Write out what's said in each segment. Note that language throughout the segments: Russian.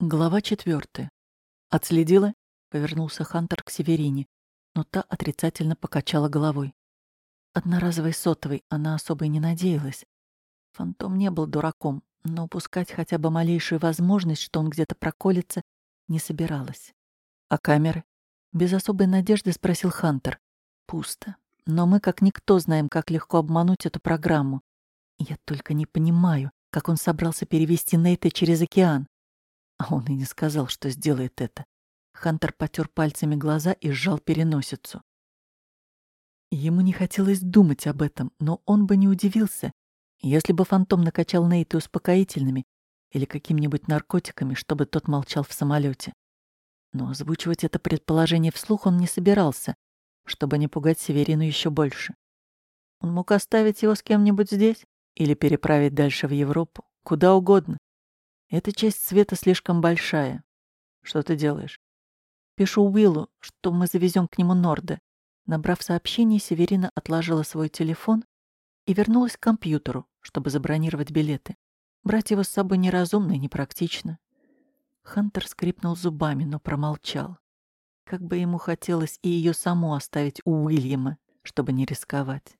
Глава четвертая. «Отследила?» — повернулся Хантер к Северине, но та отрицательно покачала головой. Одноразовой сотовой она особо и не надеялась. Фантом не был дураком, но упускать хотя бы малейшую возможность, что он где-то проколется, не собиралась. «А камеры?» — без особой надежды спросил Хантер. «Пусто. Но мы как никто знаем, как легко обмануть эту программу. Я только не понимаю, как он собрался перевести Нейта через океан. А он и не сказал, что сделает это. Хантер потер пальцами глаза и сжал переносицу. Ему не хотелось думать об этом, но он бы не удивился, если бы фантом накачал Нейта успокоительными или какими-нибудь наркотиками, чтобы тот молчал в самолете. Но озвучивать это предположение вслух он не собирался, чтобы не пугать Северину еще больше. Он мог оставить его с кем-нибудь здесь или переправить дальше в Европу, куда угодно. Эта часть света слишком большая. Что ты делаешь? Пишу Уиллу, что мы завезем к нему Норда. Набрав сообщение, Северина отложила свой телефон и вернулась к компьютеру, чтобы забронировать билеты. Брать его с собой неразумно и непрактично. Хантер скрипнул зубами, но промолчал. Как бы ему хотелось и ее саму оставить у Уильяма, чтобы не рисковать.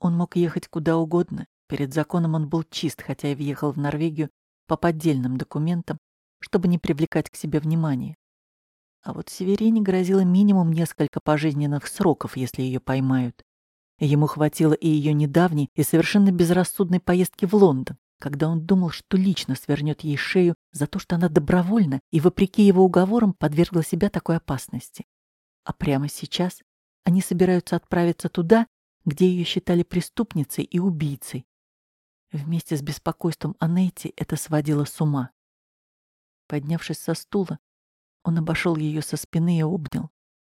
Он мог ехать куда угодно. Перед законом он был чист, хотя и въехал в Норвегию по поддельным документам, чтобы не привлекать к себе внимания. А вот Северине грозило минимум несколько пожизненных сроков, если ее поймают. Ему хватило и ее недавней и совершенно безрассудной поездки в Лондон, когда он думал, что лично свернет ей шею за то, что она добровольно и, вопреки его уговорам, подвергла себя такой опасности. А прямо сейчас они собираются отправиться туда, где ее считали преступницей и убийцей, Вместе с беспокойством о Нейте это сводило с ума. Поднявшись со стула, он обошел ее со спины и обнял,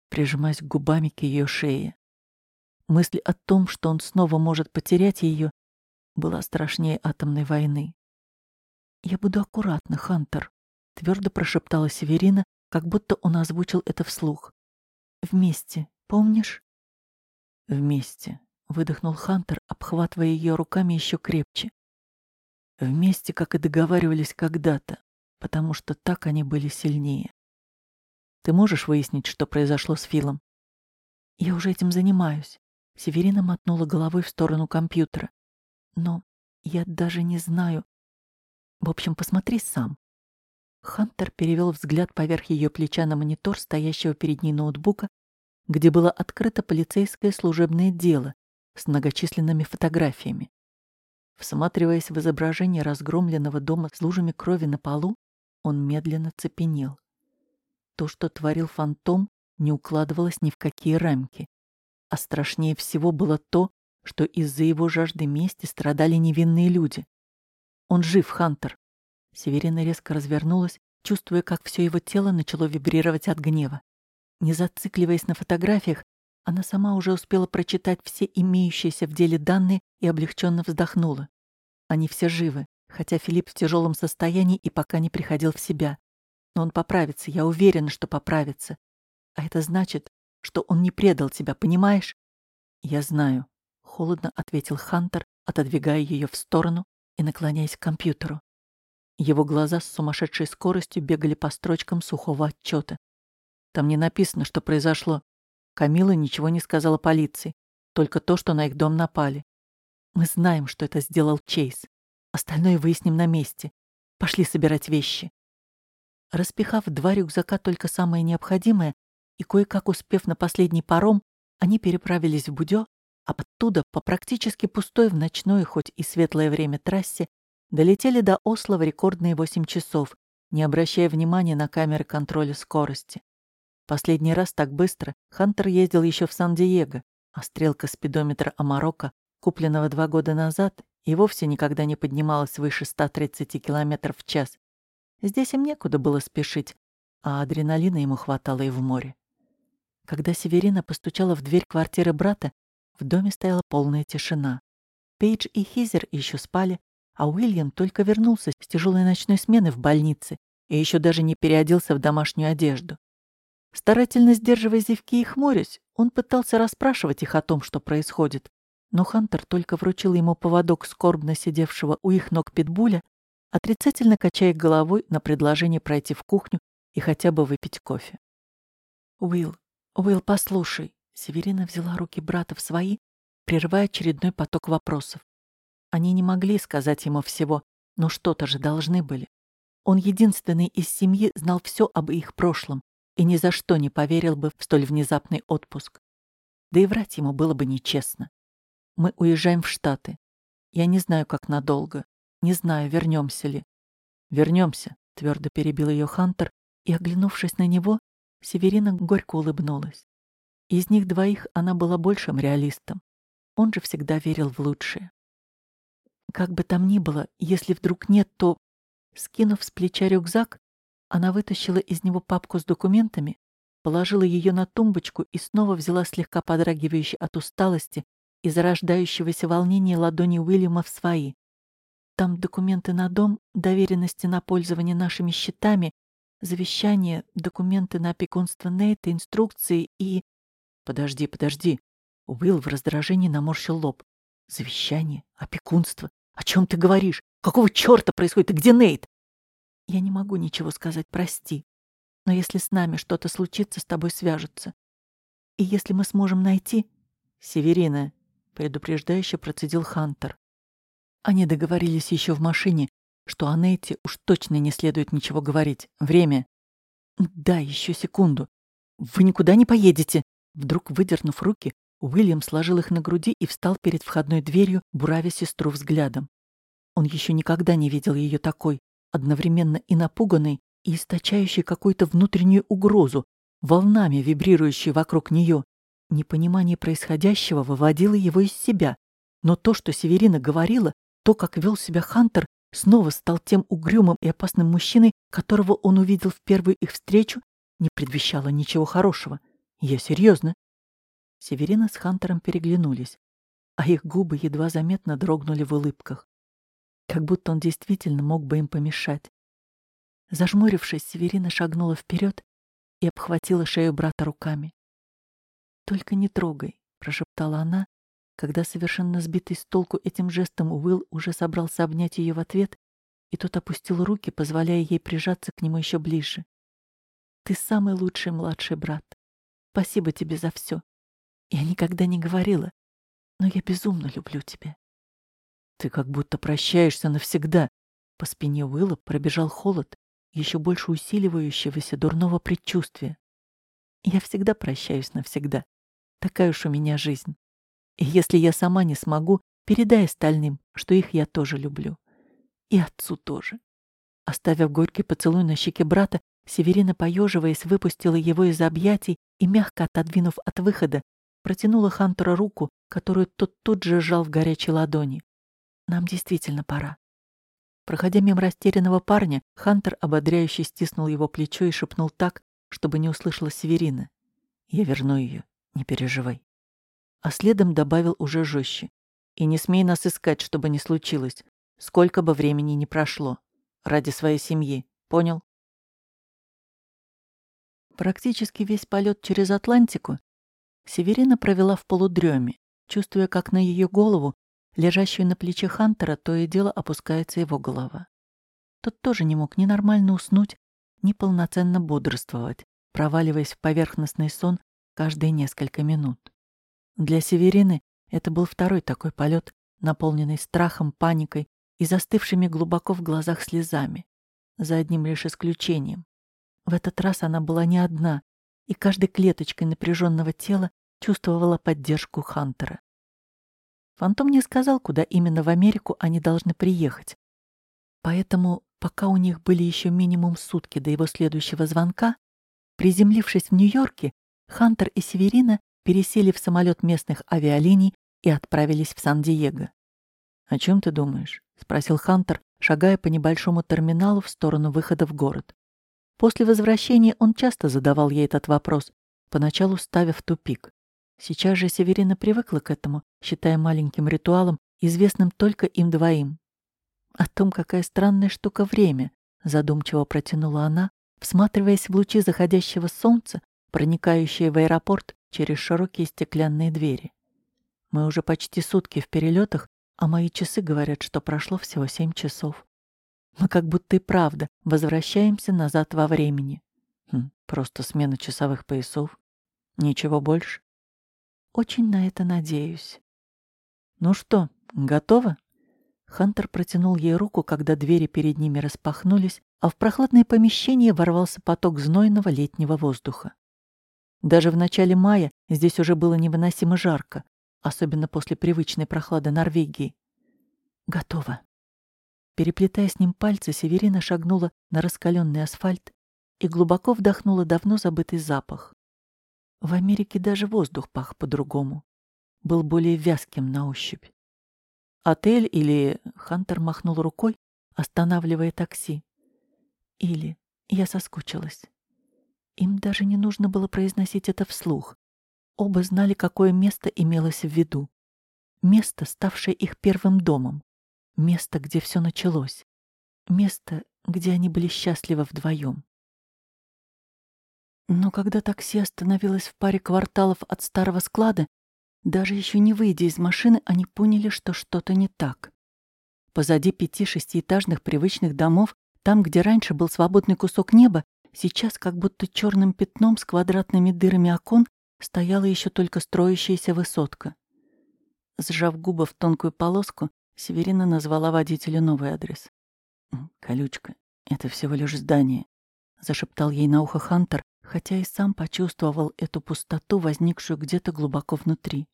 прижимаясь губами к ее шее. Мысль о том, что он снова может потерять ее, была страшнее атомной войны. «Я буду аккуратна, Хантер», — твердо прошептала Северина, как будто он озвучил это вслух. «Вместе, помнишь?» «Вместе», выдохнул Хантер, обхватывая ее руками еще крепче. Вместе, как и договаривались когда-то, потому что так они были сильнее. Ты можешь выяснить, что произошло с Филом? Я уже этим занимаюсь. Северина мотнула головой в сторону компьютера. Но я даже не знаю. В общем, посмотри сам. Хантер перевел взгляд поверх ее плеча на монитор, стоящего перед ней ноутбука, где было открыто полицейское служебное дело, с многочисленными фотографиями. Всматриваясь в изображение разгромленного дома с лужами крови на полу, он медленно цепенел. То, что творил фантом, не укладывалось ни в какие рамки. А страшнее всего было то, что из-за его жажды мести страдали невинные люди. Он жив, Хантер. Северина резко развернулась, чувствуя, как все его тело начало вибрировать от гнева. Не зацикливаясь на фотографиях, она сама уже успела прочитать все имеющиеся в деле данные и облегченно вздохнула. Они все живы, хотя Филипп в тяжелом состоянии и пока не приходил в себя. Но он поправится, я уверена, что поправится. А это значит, что он не предал тебя, понимаешь? Я знаю, — холодно ответил Хантер, отодвигая ее в сторону и наклоняясь к компьютеру. Его глаза с сумасшедшей скоростью бегали по строчкам сухого отчета. Там не написано, что произошло. Камила ничего не сказала полиции, только то, что на их дом напали. Мы знаем, что это сделал Чейз. Остальное выясним на месте. Пошли собирать вещи. Распихав два рюкзака только самое необходимое и кое-как успев на последний паром, они переправились в Будё, а оттуда по практически пустой в ночное, хоть и светлое время трассе, долетели до Осло в рекордные 8 часов, не обращая внимания на камеры контроля скорости. Последний раз так быстро Хантер ездил еще в Сан-Диего, а стрелка спидометра Амарока, купленного два года назад, и вовсе никогда не поднималась выше 130 км в час. Здесь им некуда было спешить, а адреналина ему хватало и в море. Когда Северина постучала в дверь квартиры брата, в доме стояла полная тишина. Пейдж и Хизер еще спали, а Уильям только вернулся с тяжелой ночной смены в больнице и еще даже не переоделся в домашнюю одежду. Старательно сдерживая зевки и хмурясь, он пытался расспрашивать их о том, что происходит. Но Хантер только вручил ему поводок скорбно сидевшего у их ног питбуля отрицательно качая головой на предложение пройти в кухню и хотя бы выпить кофе. «Уилл, Уилл, послушай!» Северина взяла руки брата в свои, прерывая очередной поток вопросов. Они не могли сказать ему всего, но что-то же должны были. Он единственный из семьи знал все об их прошлом и ни за что не поверил бы в столь внезапный отпуск. Да и врать ему было бы нечестно. Мы уезжаем в Штаты. Я не знаю, как надолго. Не знаю, вернемся ли. Вернемся, твердо перебил ее Хантер, и, оглянувшись на него, Северина горько улыбнулась. Из них двоих она была большим реалистом. Он же всегда верил в лучшее. Как бы там ни было, если вдруг нет, то... Скинув с плеча рюкзак, она вытащила из него папку с документами, положила ее на тумбочку и снова взяла слегка подрагивающей от усталости и зарождающегося волнения ладони Уильяма в свои. Там документы на дом, доверенности на пользование нашими счетами, завещание, документы на опекунство Нейта, инструкции и... Подожди, подожди. Уилл в раздражении наморщил лоб. Завещание, опекунство. О чем ты говоришь? Какого черта происходит? И где Нейт? Я не могу ничего сказать, прости. Но если с нами что-то случится, с тобой свяжутся. И если мы сможем найти... Северина, предупреждающе процедил Хантер. Они договорились еще в машине, что о Нейте уж точно не следует ничего говорить. Время. Да, еще секунду. Вы никуда не поедете. Вдруг, выдернув руки, Уильям сложил их на груди и встал перед входной дверью, буравя сестру взглядом. Он еще никогда не видел ее такой, одновременно и напуганной, и источающей какую-то внутреннюю угрозу, волнами вибрирующей вокруг нее. Непонимание происходящего выводило его из себя, но то, что Северина говорила, то, как вел себя Хантер, снова стал тем угрюмым и опасным мужчиной, которого он увидел в первую их встречу, не предвещало ничего хорошего. Я серьезно. Северина с Хантером переглянулись, а их губы едва заметно дрогнули в улыбках. Как будто он действительно мог бы им помешать. Зажмурившись, Северина шагнула вперед и обхватила шею брата руками. «Только не трогай», — прошептала она, когда совершенно сбитый с толку этим жестом Уилл уже собрался обнять ее в ответ, и тот опустил руки, позволяя ей прижаться к нему еще ближе. «Ты самый лучший младший брат. Спасибо тебе за все. Я никогда не говорила, но я безумно люблю тебя». «Ты как будто прощаешься навсегда». По спине Уилла пробежал холод, еще больше усиливающегося дурного предчувствия. «Я всегда прощаюсь навсегда», Такая уж у меня жизнь. И если я сама не смогу, передай остальным, что их я тоже люблю. И отцу тоже. Оставив горький поцелуй на щеке брата, Северина, поеживаясь, выпустила его из объятий и, мягко отодвинув от выхода, протянула Хантеру руку, которую тот тут же сжал в горячей ладони. «Нам действительно пора». Проходя мимо растерянного парня, Хантер ободряюще стиснул его плечо и шепнул так, чтобы не услышала Северина. «Я верну ее. Не переживай. А следом добавил уже жестче. И не смей нас искать, чтобы не случилось, сколько бы времени ни прошло. Ради своей семьи. Понял? Практически весь полет через Атлантику Северина провела в полудреме, чувствуя, как на ее голову, лежащую на плече Хантера, то и дело опускается его голова. Тот тоже не мог ни нормально уснуть, ни полноценно бодрствовать, проваливаясь в поверхностный сон каждые несколько минут. Для Северины это был второй такой полет, наполненный страхом, паникой и застывшими глубоко в глазах слезами, за одним лишь исключением. В этот раз она была не одна, и каждой клеточкой напряженного тела чувствовала поддержку Хантера. Фантом не сказал, куда именно в Америку они должны приехать. Поэтому, пока у них были еще минимум сутки до его следующего звонка, приземлившись в Нью-Йорке, Хантер и Северина пересели в самолет местных авиалиний и отправились в Сан-Диего. «О чем ты думаешь?» — спросил Хантер, шагая по небольшому терминалу в сторону выхода в город. После возвращения он часто задавал ей этот вопрос, поначалу ставя в тупик. Сейчас же Северина привыкла к этому, считая маленьким ритуалом, известным только им двоим. «О том, какая странная штука время», — задумчиво протянула она, всматриваясь в лучи заходящего солнца, проникающие в аэропорт через широкие стеклянные двери. Мы уже почти сутки в перелетах, а мои часы говорят, что прошло всего семь часов. Мы как будто и правда возвращаемся назад во времени. Хм, просто смена часовых поясов. Ничего больше. Очень на это надеюсь. Ну что, готово? Хантер протянул ей руку, когда двери перед ними распахнулись, а в прохладное помещение ворвался поток знойного летнего воздуха. Даже в начале мая здесь уже было невыносимо жарко, особенно после привычной прохлады Норвегии. Готово. Переплетая с ним пальцы, Северина шагнула на раскаленный асфальт и глубоко вдохнула давно забытый запах. В Америке даже воздух пах по-другому. Был более вязким на ощупь. Отель или... Хантер махнул рукой, останавливая такси. Или... Я соскучилась. Им даже не нужно было произносить это вслух. Оба знали, какое место имелось в виду. Место, ставшее их первым домом. Место, где все началось. Место, где они были счастливы вдвоем. Но когда такси остановилось в паре кварталов от старого склада, даже еще не выйдя из машины, они поняли, что что-то не так. Позади пяти шестиэтажных привычных домов, там, где раньше был свободный кусок неба, сейчас как будто черным пятном с квадратными дырами окон стояла еще только строящаяся высотка. Сжав губы в тонкую полоску, Северина назвала водителю новый адрес. «Колючка, это всего лишь здание», — зашептал ей на ухо Хантер, хотя и сам почувствовал эту пустоту, возникшую где-то глубоко внутри.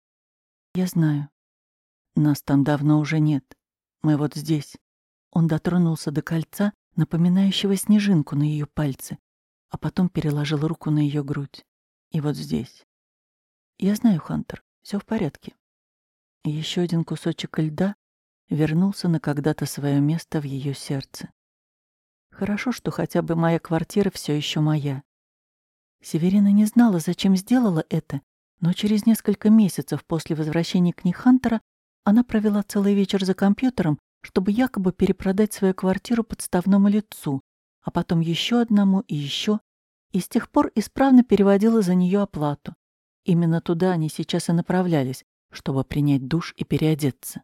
«Я знаю. Нас там давно уже нет. Мы вот здесь». Он дотронулся до кольца, напоминающего снежинку на ее пальце, а потом переложил руку на ее грудь. «И вот здесь». «Я знаю, Хантер, все в порядке». Еще один кусочек льда вернулся на когда-то свое место в ее сердце. Хорошо, что хотя бы моя квартира все еще моя. Северина не знала, зачем сделала это, но через несколько месяцев после возвращения книг Хантера она провела целый вечер за компьютером, чтобы якобы перепродать свою квартиру подставному лицу, а потом еще одному и еще, и с тех пор исправно переводила за нее оплату. Именно туда они сейчас и направлялись, чтобы принять душ и переодеться.